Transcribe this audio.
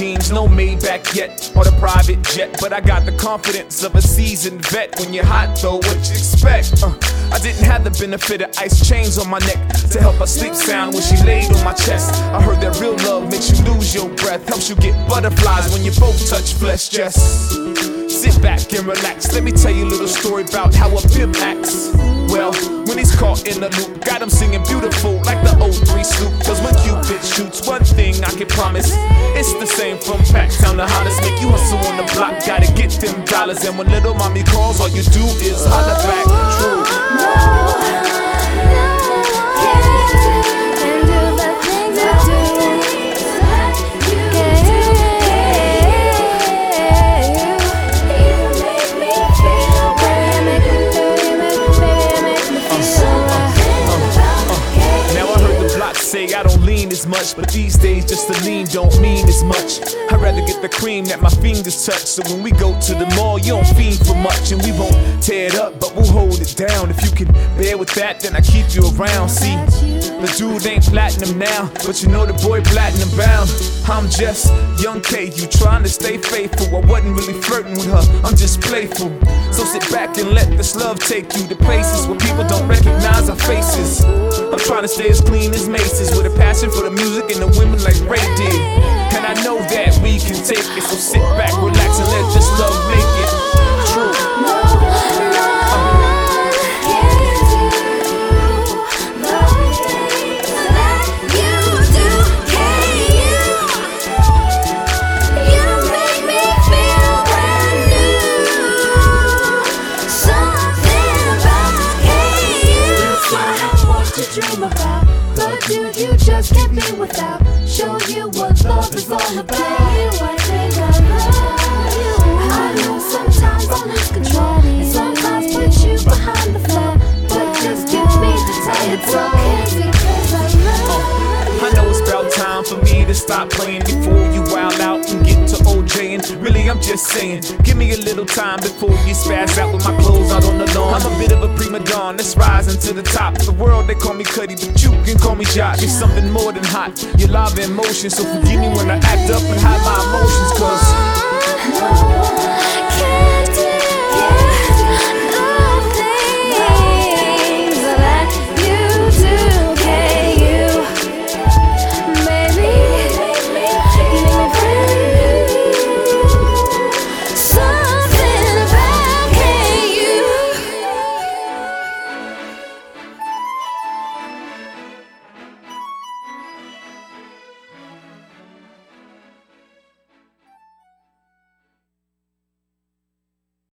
no Maybach yet or the private jet, but I got the confidence of a seasoned vet. When you're hot, though, what you expect? Uh, I didn't have the benefit of ice chains on my neck to help her sleep sound when she laid on my chest. I heard that real love makes you lose your breath, helps you get butterflies when you both touch flesh. Just sit back and relax. Let me tell you a little story about how a pimp acts. Well, when he's caught in the loop, got him singing beautiful like the old 03 sloop. Cause when Cupid shoots, one thing I can promise it's the same from Packtown to Hollis. Make you hustle on the block, gotta get them dollars. And when little mommy calls, all you do is holler back. True. I don't lean as much, but these days just the lean don't mean as much. I'd rather get the cream that my fingers touch. So when we go to the mall, you don't fiend for much, and we won't tear it up, but we'll hold it down. If you can bear with that, then I keep you around. See, the dude ain't platinum now, but you know the boy platinum bound. I'm just young K, you trying to stay faithful. I wasn't really flirting with her, I'm just playful. Sit back and let this love take you to places where people don't recognize our faces. I'm trying to stay as clean as maces with a passion for the music and the women like Ray Dream about, but dude, you just can't be without. Show you what love is all about. I think I love you. I know sometimes I lose control, and sometimes put you behind the floor. But just give me the time. It's okay because I love you. I know it's about time for me to stop playing just saying, give me a little time before you spaz out with my clothes out on the lawn. I'm a bit of a prima donna, let's rise into the top. The world, they call me Cuddy, but you can call me Jock. You're something more than hot. You're live in motion, so forgive me when I act up and hide my